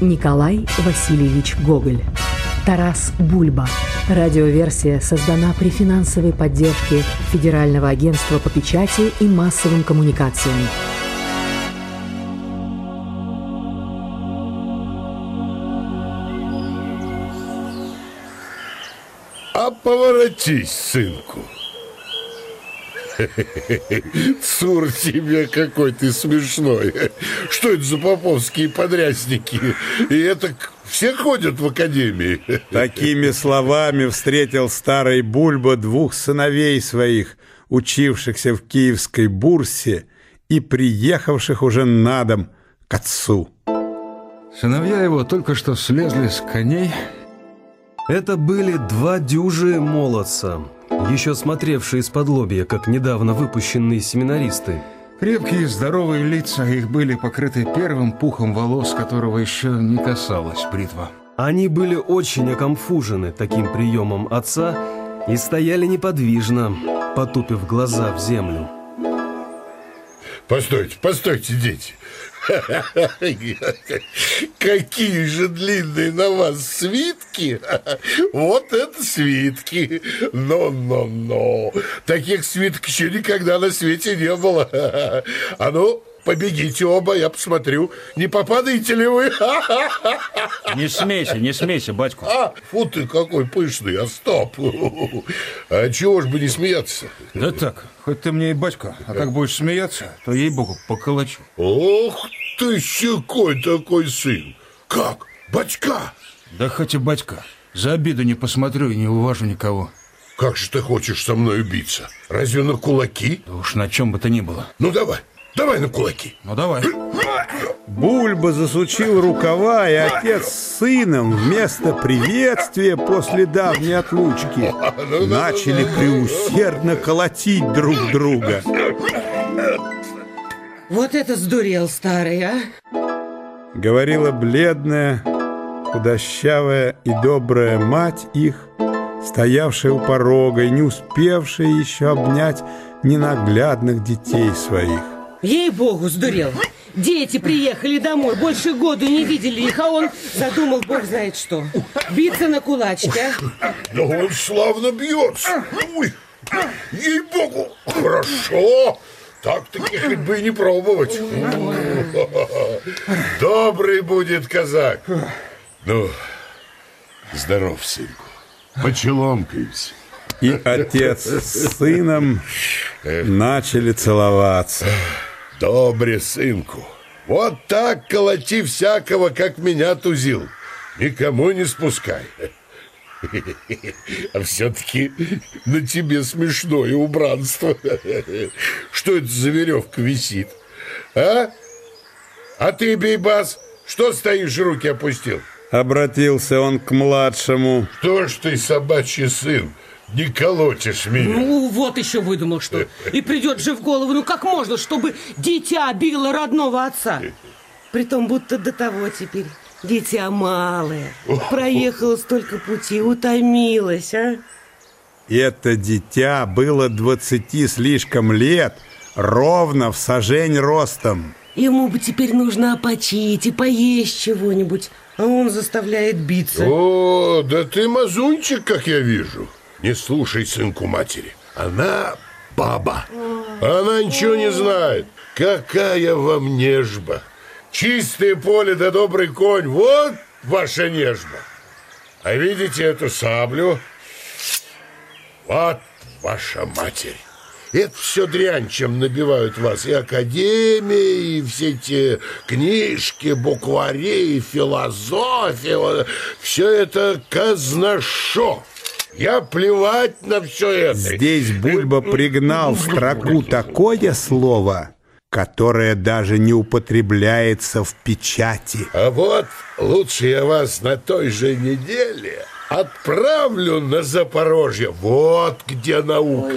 Николай Васильевич Гоголь. Тарас Бульба. Радиоверсия создана при финансовой поддержке Федерального агентства по печати и массовым коммуникациям. А поворотись, сынку. Цур тебе какой ты смешной. Что это за поповские подрясники? И это все ходят в академии. Такими словами встретил старый Бульба двух сыновей своих, учившихся в киевской бурсе и приехавших уже на дом к отцу. Сыновья его только что слезли с коней. Это были два дюжи молодца, еще смотревшие из-под лобья, как недавно выпущенные семинаристы. Крепкие, здоровые лица их были покрыты первым пухом волос, которого еще не касалась бритва. Они были очень окомфужены таким приемом отца и стояли неподвижно, потупив глаза в землю. Постойте, постойте, дети. Какие же длинные на вас свитки! Вот это свитки! Но-но-но! Таких свиток еще никогда на свете не было. А ну, побегите оба, я посмотрю, не попадаете ли вы? Не смейся, не смейся, батьку. А, фу ты какой пышный, а стоп. А чего ж бы не смеяться? Да так, хоть ты мне и батька, а как будешь смеяться, то ей-богу поколочу. Ох ты, щекой такой сын. Как, батька? Да хоть и батька, за обиду не посмотрю и не уважу никого. Как же ты хочешь со мной биться? Разве на кулаки? Да уж на чем бы то ни было. Ну давай, давай на кулаки. Ну давай. Бульба засучил рукава, и отец с сыном вместо приветствия после давней отлучки начали преусердно колотить друг друга. Вот это сдурел старый, а? Говорила бледная, худощавая и добрая мать их, стоявшая у порога и не успевшая еще обнять ненаглядных детей своих. Ей-богу, сдурел. Дети приехали домой, больше года не видели их, а он задумал бог знает что. Биться на кулачке. Да он славно бьется. Ой, ей-богу, хорошо. Так-таки хоть бы и не пробовать. Добрый будет казак. Ну, здоров, сынку. Почеломкаемся. И отец с сыном начали целоваться. Добре, сынку. Вот так колоти всякого, как меня тузил. Никому не спускай. А все-таки на тебе смешное убранство. Что это за веревка висит? А? А ты, Бейбас, что стоишь, руки опустил? Обратился он к младшему. Что ж ты, собачий сын, не колотишь меня? Ну, вот еще выдумал, что. И придет же в голову, ну как можно, чтобы дитя било родного отца? Притом будто до того теперь. Дитя малое, проехала столько пути, утомилась, а? Это дитя было двадцати слишком лет, ровно в сажень ростом. Ему бы теперь нужно опочить и поесть чего-нибудь, а он заставляет биться. О, да ты мазунчик, как я вижу. Не слушай сынку матери. Она баба. Она ничего не знает. Какая вам нежба. Чистое поле да добрый конь. Вот ваша нежба. А видите эту саблю? Вот ваша матерь. Это все дрянь, чем набивают вас и академии, и все эти книжки, буквари, философия. Все это казношо. Я плевать на все это. Здесь Бульба пригнал в строку такое слово, которое даже не употребляется в печати. А вот лучше я вас на той же неделе отправлю на Запорожье. Вот где наука.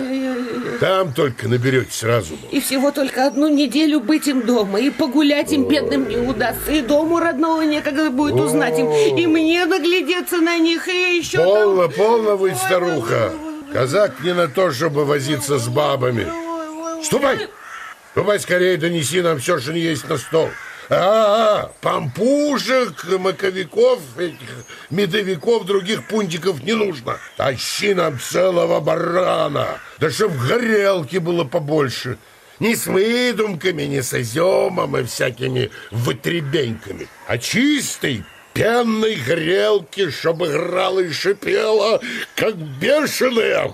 Там только наберетесь разума. И всего только одну неделю быть им дома, и погулять им бедным не удастся, и дому родного некогда будет узнать им, и мне наглядеться на них, и еще Полно, там... полно вы, старуха. Казак не на то, чтобы возиться с бабами. Ступай! Ступай скорее, донеси нам все, что не есть на стол. А, пампушек, маковиков, этих медовиков, других пунтиков не нужно. Тащи нам целого барана, да чтоб горелки было побольше. Не с выдумками, не с изюмом и всякими вытребеньками, а чистый, пенной грелки, чтобы играла и шипела, как бешеная.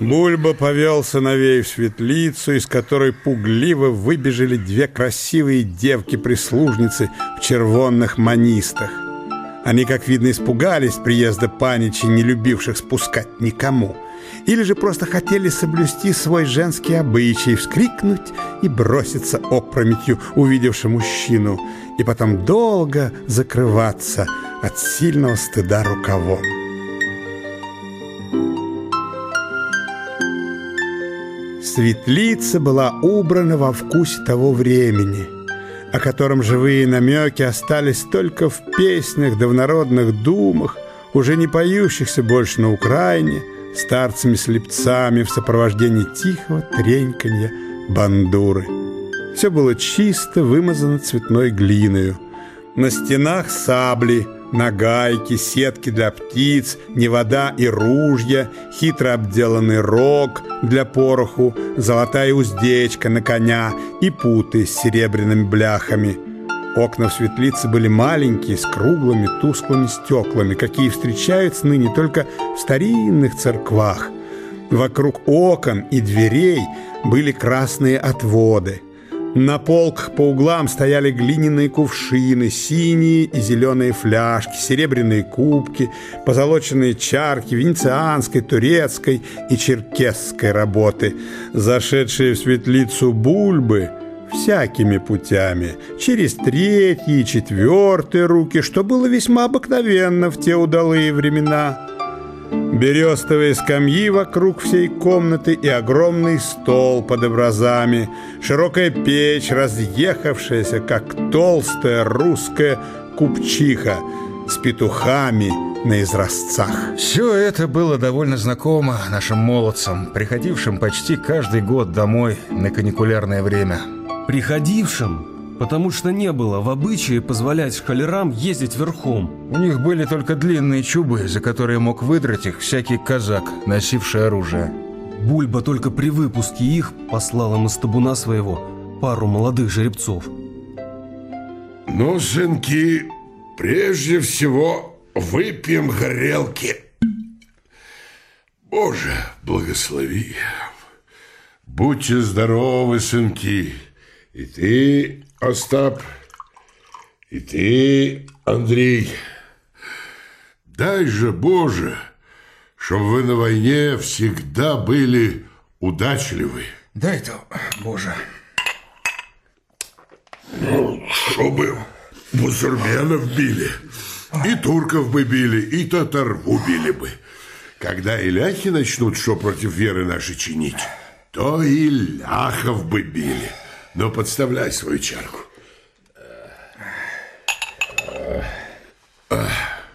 Бульба повел сыновей в светлицу, из которой пугливо выбежали две красивые девки-прислужницы в червонных манистах. Они, как видно, испугались приезда паничей, не любивших спускать никому – или же просто хотели соблюсти свой женский обычай, вскрикнуть и броситься опрометью, увидевши мужчину, и потом долго закрываться от сильного стыда рукавом. Светлица была убрана во вкусе того времени, о котором живые намеки остались только в песнях да в народных думах, уже не поющихся больше на Украине – старцами-слепцами в сопровождении тихого треньканья бандуры. Все было чисто вымазано цветной глиною. На стенах сабли, нагайки, сетки для птиц, невода и ружья, хитро обделанный рог для пороху, золотая уздечка на коня и путы с серебряными бляхами – Окна в светлице были маленькие, с круглыми тусклыми стеклами, какие встречаются ныне только в старинных церквах. Вокруг окон и дверей были красные отводы. На полках по углам стояли глиняные кувшины, синие и зеленые фляжки, серебряные кубки, позолоченные чарки венецианской, турецкой и черкесской работы. Зашедшие в светлицу бульбы – всякими путями, через третьи и четвертые руки, что было весьма обыкновенно в те удалые времена. Берестовые скамьи вокруг всей комнаты и огромный стол под образами, широкая печь, разъехавшаяся, как толстая русская купчиха с петухами на изразцах. Все это было довольно знакомо нашим молодцам, приходившим почти каждый год домой на каникулярное время приходившим, потому что не было в обычае позволять шкалерам ездить верхом. У них были только длинные чубы, за которые мог выдрать их всякий казак, носивший оружие. Бульба только при выпуске их послал им из табуна своего пару молодых жеребцов. Ну, сынки, прежде всего выпьем горелки. Боже, благослови. Будьте здоровы, сынки. И ты, Остап, и ты, Андрей. Дай же, Боже, чтобы вы на войне всегда были удачливы. Дай-то, Боже. Ну, чтобы бусурменов били, и турков бы били, и татар убили бы. Когда иляхи начнут что против веры нашей чинить, то и ляхов бы били. Ну, подставляй свою чарку.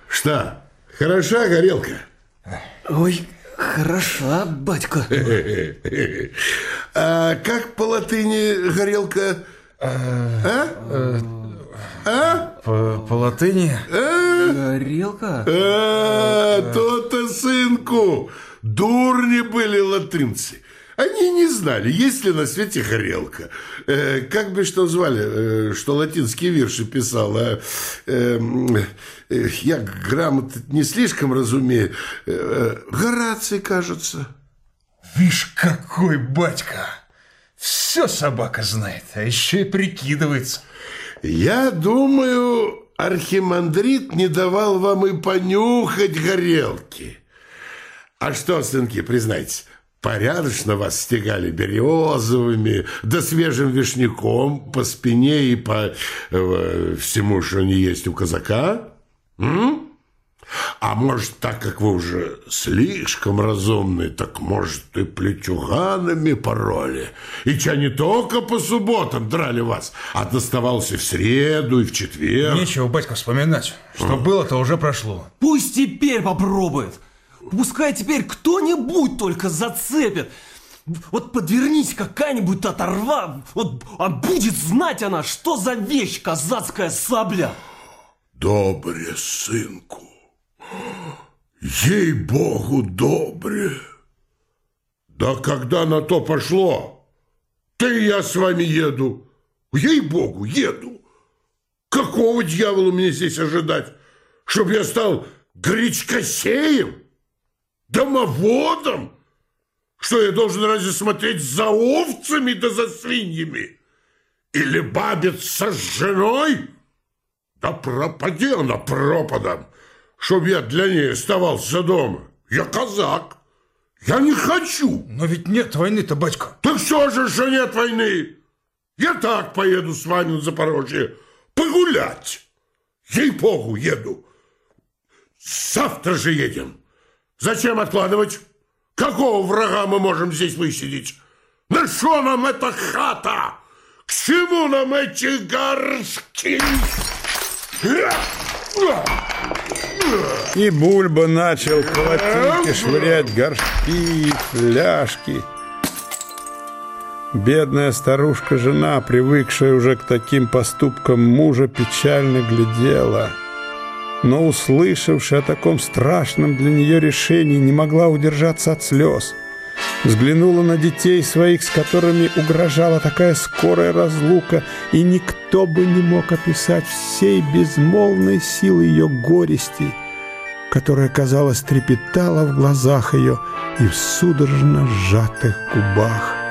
Что, хороша горелка? Ой, хороша, батька. А как по латыни горелка? А? А? По, по латыни? А? Горелка? А, то-то, сынку, дурни были латынцы. Они не знали, есть ли на свете горелка. Э, как бы что звали, э, что латинские вирши писал. Э, э, я грамот не слишком разумею. Э, Гораций, кажется. Вишь, какой батька! Все собака знает, а еще и прикидывается. Я думаю, архимандрит не давал вам и понюхать горелки. А что, сынки, признайтесь, Порядочно вас стегали березовыми, да свежим вишняком по спине и по э, всему, что не есть у казака? М? А может, так как вы уже слишком разумны, так, может, и плетюганами пороли? И ча не только по субботам драли вас, а доставался в среду и в четверг? Нечего, батька, вспоминать. Что было-то уже прошло. Пусть теперь попробует. Пускай теперь кто-нибудь только зацепит. Вот подвернись какая-нибудь оторва, вот, а будет знать она, что за вещь казацкая сабля. Добре, сынку. Ей-богу, добре. Да когда на то пошло, ты и я с вами еду. Ей-богу, еду. Какого дьявола мне здесь ожидать? Чтоб я стал гречкосеем? Домоводом? Что я должен разве смотреть за овцами да за свиньями? Или бабиться с женой? Да пропади она пропадом, чтоб я для ней оставался дома. Я казак. Я не хочу. Но ведь нет войны-то, батька. Так что же, что нет войны? Я так поеду с вами на Запорожье погулять. Ей-богу, еду. Завтра же едем. Зачем откладывать? Какого врага мы можем здесь высидеть? На что нам эта хата? К чему нам эти горшки? И Бульба начал колотить и швырять горшки, фляжки. Бедная старушка-жена, привыкшая уже к таким поступкам мужа, печально глядела. Но, услышавши о таком страшном для нее решении, не могла удержаться от слез. Взглянула на детей своих, с которыми угрожала такая скорая разлука, и никто бы не мог описать всей безмолвной силы ее горести, которая, казалось, трепетала в глазах ее и в судорожно сжатых губах.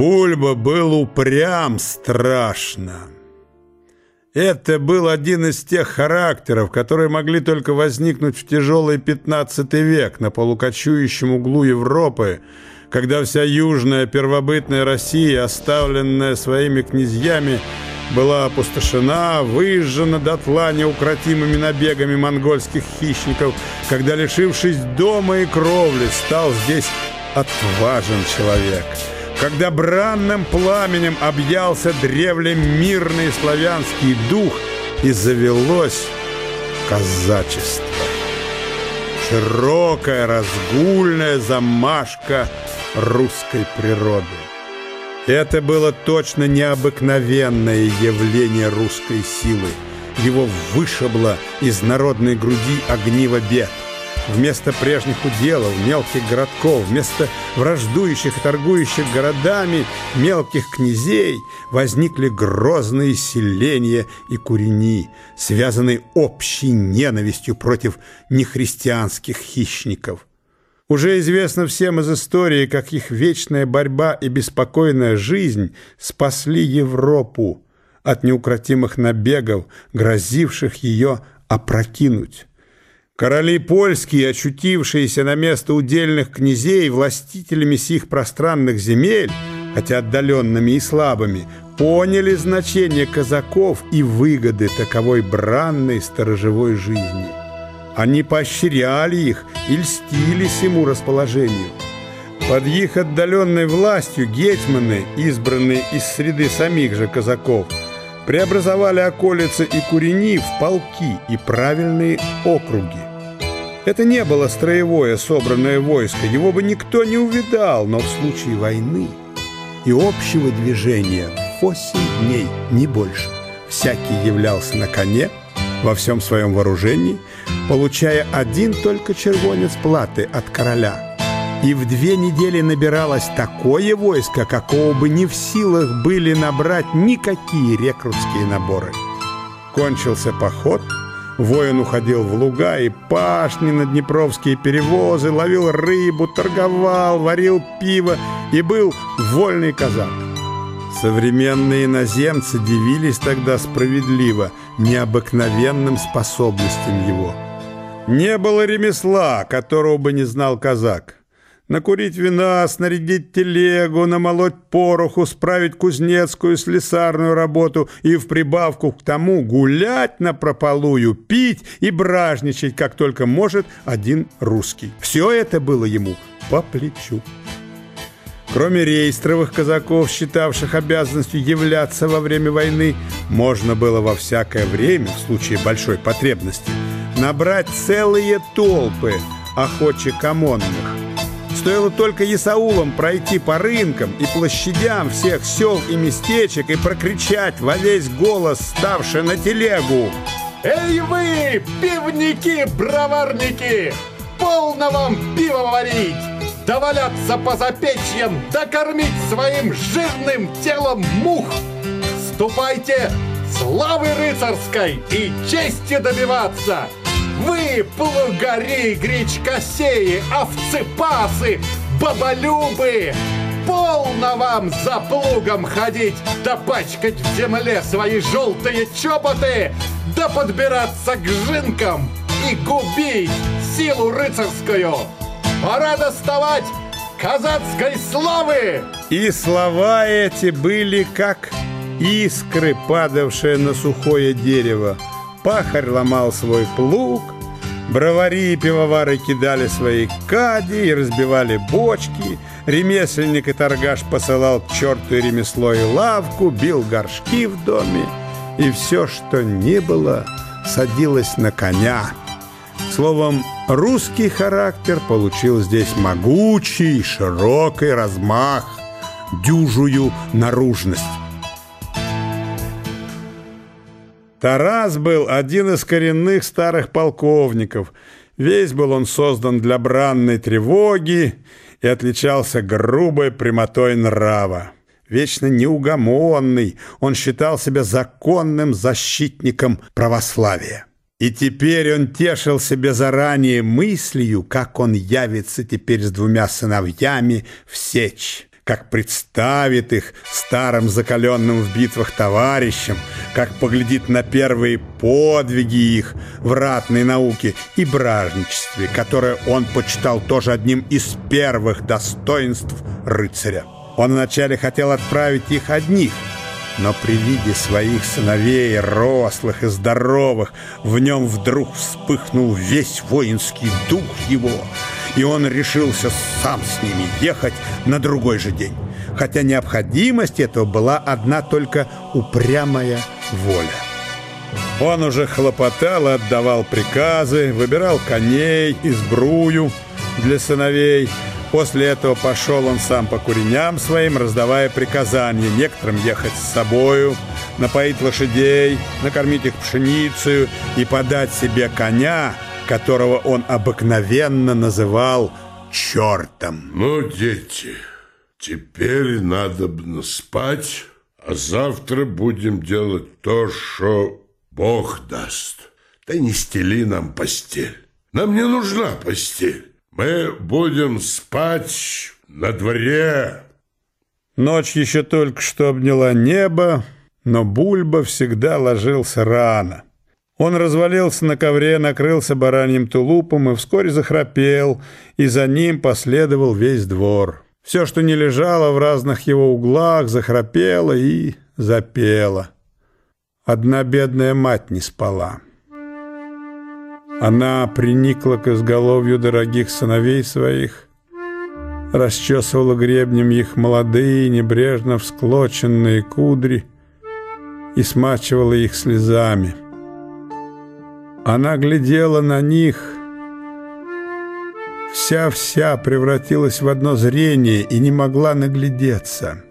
Бульба был упрям страшно. Это был один из тех характеров, которые могли только возникнуть в тяжелый пятнадцатый век на полукочующем углу Европы, когда вся южная первобытная Россия, оставленная своими князьями, была опустошена, выжжена дотла неукротимыми набегами монгольских хищников, когда, лишившись дома и кровли, стал здесь отважен человек – когда бранным пламенем объялся древлем мирный славянский дух и завелось казачество. Широкая разгульная замашка русской природы. Это было точно необыкновенное явление русской силы. Его вышибло из народной груди огниво бед. Вместо прежних уделов, мелких городков, вместо враждующих и торгующих городами мелких князей возникли грозные селения и курени, связанные общей ненавистью против нехристианских хищников. Уже известно всем из истории, как их вечная борьба и беспокойная жизнь спасли Европу от неукротимых набегов, грозивших ее опрокинуть. Короли польские, очутившиеся на место удельных князей, властителями сих пространных земель, хотя отдаленными и слабыми, поняли значение казаков и выгоды таковой бранной сторожевой жизни. Они поощряли их и льстились ему расположению. Под их отдаленной властью гетьманы, избранные из среды самих же казаков, преобразовали околицы и курени в полки и правильные округи. Это не было строевое собранное войско, его бы никто не увидал, но в случае войны и общего движения восемь дней, не больше, всякий являлся на коне во всем своем вооружении, получая один только червонец платы от короля. И в две недели набиралось такое войско, какого бы не в силах были набрать никакие рекрутские наборы. Кончился поход – Воин уходил в луга и пашни на днепровские перевозы, ловил рыбу, торговал, варил пиво и был вольный казак. Современные иноземцы дивились тогда справедливо необыкновенным способностям его. Не было ремесла, которого бы не знал казак накурить вина, снарядить телегу, намолоть пороху, справить кузнецкую слесарную работу и в прибавку к тому гулять на прополую, пить и бражничать, как только может один русский. Все это было ему по плечу. Кроме рейстровых казаков, считавших обязанностью являться во время войны, можно было во всякое время, в случае большой потребности, набрать целые толпы охотчик омонных. Стоило только Исаулам пройти по рынкам и площадям всех сел и местечек и прокричать во весь голос, ставший на телегу. «Эй вы, пивники-броварники! Полно вам пиво варить! Да валяться по запечьям, да кормить своим жирным телом мух! Ступайте славы рыцарской и чести добиваться!» Вы, плугари, гречкосеи, овцепасы, баболюбы! Полно вам за плугом ходить, да пачкать в земле свои желтые чоботы, да подбираться к жинкам и губить силу рыцарскую! Пора доставать казацкой славы! И слова эти были как искры, падавшие на сухое дерево. Пахарь ломал свой плуг, бровари и пивовары кидали свои кади и разбивали бочки, ремесленник и торгаш посылал к черту и ремесло и лавку, бил горшки в доме, и все, что не было, садилось на коня. Словом, русский характер получил здесь могучий, широкий размах, дюжую наружность. Тарас был один из коренных старых полковников. Весь был он создан для бранной тревоги и отличался грубой прямотой нрава. Вечно неугомонный, он считал себя законным защитником православия. И теперь он тешил себя заранее мыслью, как он явится теперь с двумя сыновьями в сечь как представит их старым закаленным в битвах товарищам, как поглядит на первые подвиги их в ратной науке и бражничестве, которое он почитал тоже одним из первых достоинств рыцаря. Он вначале хотел отправить их одних – но при виде своих сыновей, рослых и здоровых, в нем вдруг вспыхнул весь воинский дух его, и он решился сам с ними ехать на другой же день. Хотя необходимость этого была одна только упрямая воля. Он уже хлопотал и отдавал приказы, выбирал коней и сбрую для сыновей, После этого пошел он сам по куреням своим, раздавая приказания некоторым ехать с собою, напоить лошадей, накормить их пшеницей и подать себе коня, которого он обыкновенно называл чертом. Ну, дети, теперь надо бы спать, а завтра будем делать то, что Бог даст. Да не стели нам постель. Нам не нужна постель. Мы будем спать на дворе. Ночь еще только что обняла небо, но Бульба всегда ложился рано. Он развалился на ковре, накрылся бараньим тулупом и вскоре захрапел, и за ним последовал весь двор. Все, что не лежало в разных его углах, захрапело и запело. Одна бедная мать не спала. Она приникла к изголовью дорогих сыновей своих, расчесывала гребнем их молодые, небрежно всклоченные кудри и смачивала их слезами. Она глядела на них, вся-вся превратилась в одно зрение и не могла наглядеться.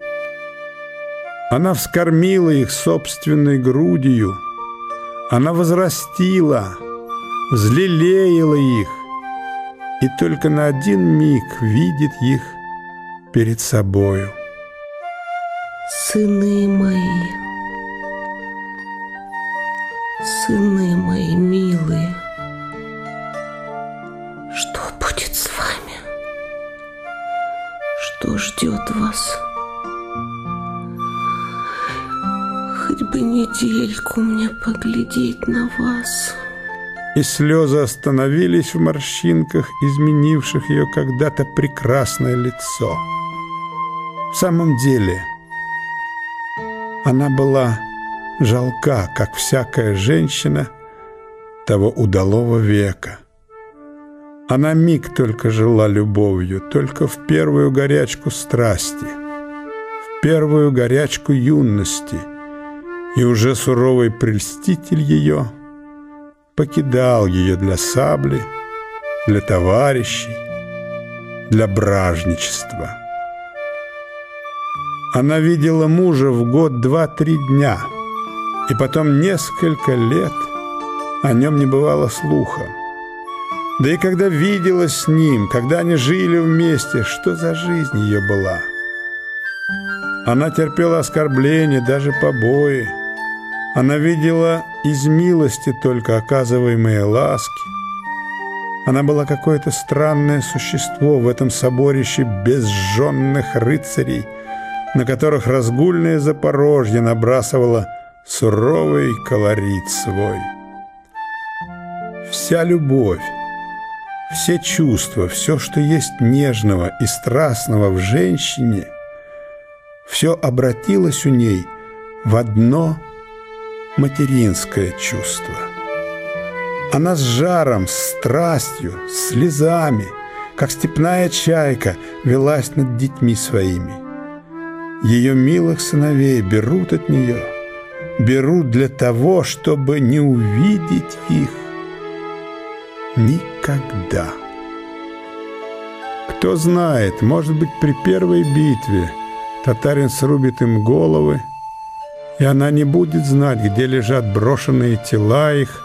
Она вскормила их собственной грудью, она возрастила — взлелеяла их, и только на один миг видит их перед собою. Сыны мои, сыны мои милые, что будет с вами? Что ждет вас? Хоть бы недельку мне поглядеть на вас и слезы остановились в морщинках, изменивших ее когда-то прекрасное лицо. В самом деле, она была жалка, как всякая женщина того удалого века. Она миг только жила любовью, только в первую горячку страсти, в первую горячку юности, И уже суровый прельститель ее покидал ее для сабли, для товарищей, для бражничества. Она видела мужа в год два-три дня, и потом несколько лет о нем не бывало слуха. Да и когда виделась с ним, когда они жили вместе, что за жизнь ее была? Она терпела оскорбления, даже побои. Она видела из милости только оказываемые ласки. Она была какое-то странное существо в этом соборище безжженных рыцарей, на которых разгульное Запорожье набрасывало суровый колорит свой. Вся любовь, все чувства, все, что есть нежного и страстного в женщине, все обратилось у ней в одно материнское чувство. Она с жаром, с страстью, слезами, как степная чайка, велась над детьми своими. Ее милых сыновей берут от нее, берут для того, чтобы не увидеть их, никогда. Кто знает, может быть, при первой битве татарин срубит им головы, и она не будет знать, где лежат брошенные тела их,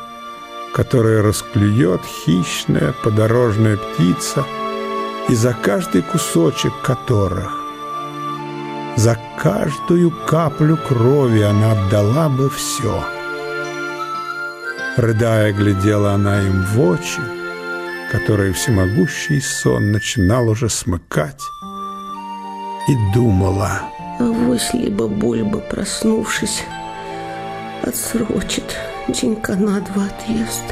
которые расклюет хищная подорожная птица, и за каждый кусочек которых, за каждую каплю крови она отдала бы все — Рыдая, глядела она им в очи, которые всемогущий сон начинал уже смыкать, и думала. Авось либо Бульба, проснувшись, отсрочит денька на два отъезд.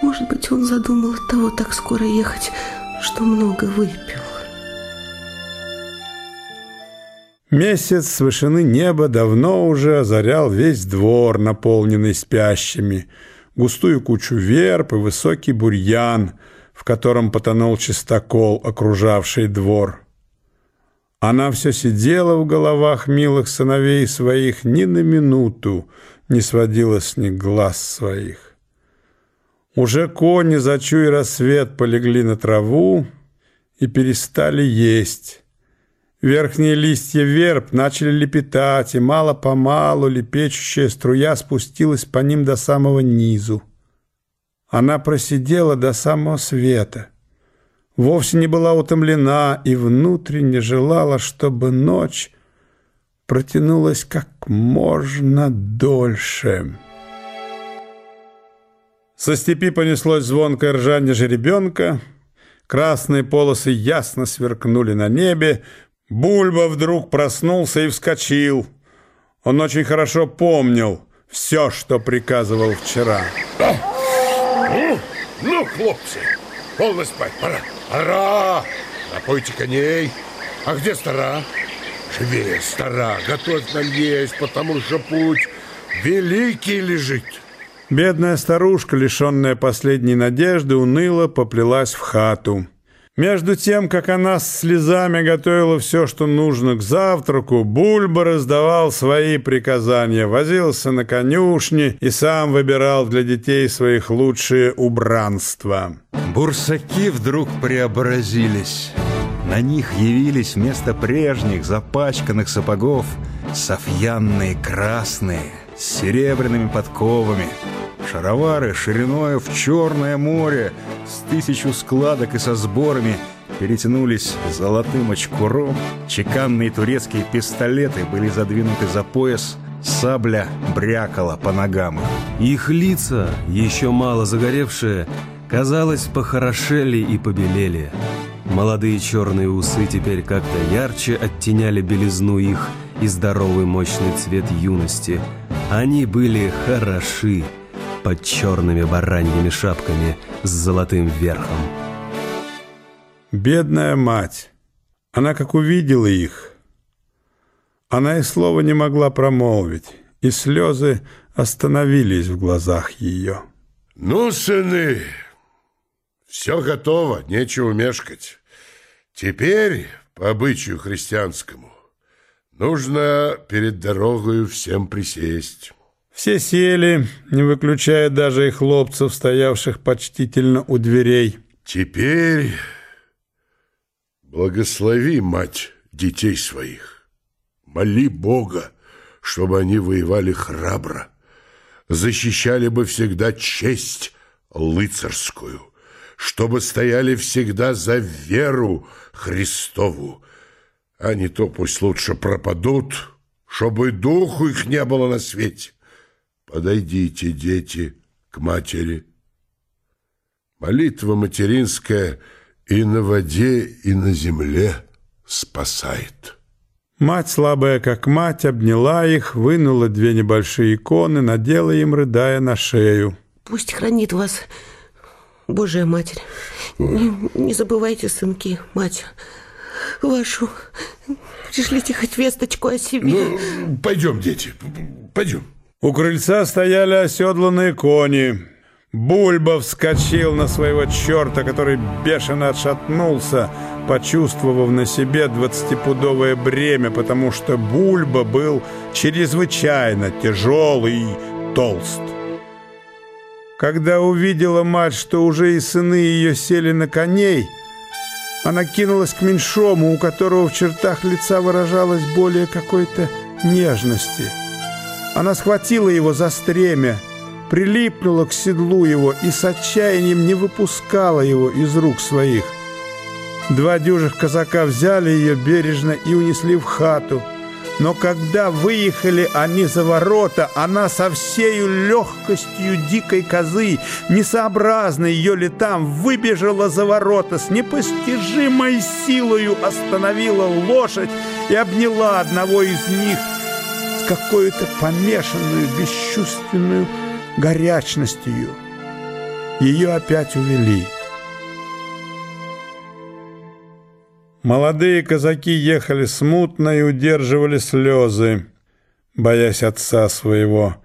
Может быть, он задумал от того так скоро ехать, что много выпил. Месяц с вышины неба давно уже озарял весь двор, наполненный спящими, густую кучу верб и высокий бурьян, в котором потонул чистокол, окружавший двор. Она все сидела в головах милых сыновей своих, ни на минуту не сводила с них глаз своих. Уже кони, зачуя рассвет, полегли на траву и перестали есть, Верхние листья верб начали лепетать, и мало-помалу лепечущая струя спустилась по ним до самого низу. Она просидела до самого света. Вовсе не была утомлена и внутренне желала, чтобы ночь протянулась как можно дольше. Со степи понеслось звонкое ржание жеребенка, красные полосы ясно сверкнули на небе, Бульба вдруг проснулся и вскочил. Он очень хорошо помнил все, что приказывал вчера. Ну, ну, хлопцы, полно спать, пора. Пора! Напойте коней. А где стара? Живее, стара, готовь нам есть, потому что путь великий лежит. Бедная старушка, лишенная последней надежды, уныло поплелась в хату. Между тем, как она с слезами готовила все, что нужно к завтраку, Бульба раздавал свои приказания, возился на конюшне и сам выбирал для детей своих лучшие убранства. Бурсаки вдруг преобразились. На них явились вместо прежних запачканных сапогов софьянные красные с серебряными подковами, шаровары шириной в Черное море с тысячу складок и со сборами перетянулись золотым очкуром, чеканные турецкие пистолеты были задвинуты за пояс, сабля брякала по ногам. Их лица, еще мало загоревшие, казалось, похорошели и побелели. Молодые черные усы теперь как-то ярче оттеняли белизну их и здоровый мощный цвет юности. Они были хороши под черными бараньими шапками с золотым верхом. Бедная мать! Она как увидела их. Она и слова не могла промолвить, и слезы остановились в глазах ее. Ну, сыны, все готово, нечего мешкать. Теперь, по обычаю христианскому, Нужно перед дорогою всем присесть. Все сели, не выключая даже и хлопцев, стоявших почтительно у дверей. Теперь благослови, мать, детей своих. Моли Бога, чтобы они воевали храбро, защищали бы всегда честь лыцарскую, чтобы стояли всегда за веру Христову, а не то пусть лучше пропадут, чтобы духу их не было на свете. Подойдите, дети, к матери. Молитва материнская и на воде, и на земле спасает. Мать, слабая как мать, обняла их, вынула две небольшие иконы, надела им, рыдая на шею. Пусть хранит вас Божья Матерь. Не, не забывайте, сынки, мать вашу. Пришлите хоть весточку о себе. Ну, пойдем, дети, пойдем. У крыльца стояли оседланные кони. Бульба вскочил на своего черта, который бешено отшатнулся, почувствовав на себе двадцатипудовое бремя, потому что Бульба был чрезвычайно тяжелый и толст. Когда увидела мать, что уже и сыны ее сели на коней, она кинулась к меньшому, у которого в чертах лица выражалась более какой-то нежности. Она схватила его за стремя, прилипнула к седлу его и с отчаянием не выпускала его из рук своих. Два дюжих казака взяли ее бережно и унесли в хату. Но когда выехали они за ворота, она со всею легкостью дикой козы, несообразно ее летам, выбежала за ворота, с непостижимой силою остановила лошадь и обняла одного из них какой-то помешанную, бесчувственную горячностью. Ее опять увели. Молодые казаки ехали смутно и удерживали слезы, боясь отца своего,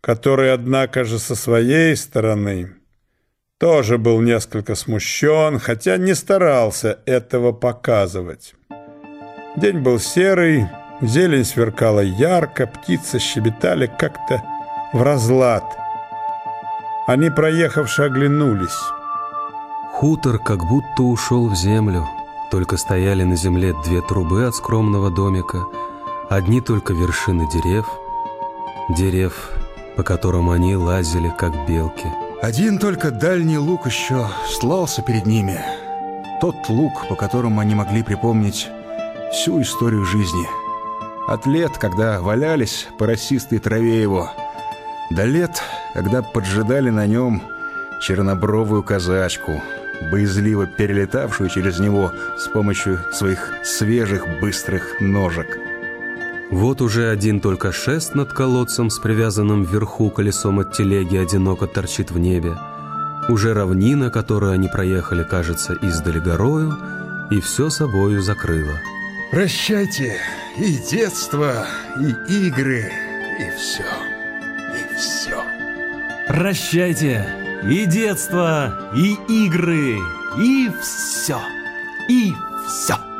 который, однако же, со своей стороны тоже был несколько смущен, хотя не старался этого показывать. День был серый, зелень сверкала ярко, птицы щебетали как-то в разлад. Они, проехавши, оглянулись. Хутор как будто ушел в землю. Только стояли на земле две трубы от скромного домика, одни только вершины дерев, дерев, по которым они лазили, как белки. Один только дальний луг еще слался перед ними. Тот луг, по которому они могли припомнить всю историю жизни. От лет, когда валялись по росистой траве его, до лет, когда поджидали на нем чернобровую казачку — боязливо перелетавшую через него с помощью своих свежих быстрых ножек. Вот уже один только шест над колодцем с привязанным вверху колесом от телеги одиноко торчит в небе. Уже равнина, которую они проехали, кажется, издали горою, и все собою закрыло. Прощайте и детство, и игры, и все, и все. Прощайте и детство, и игры, и все, и все.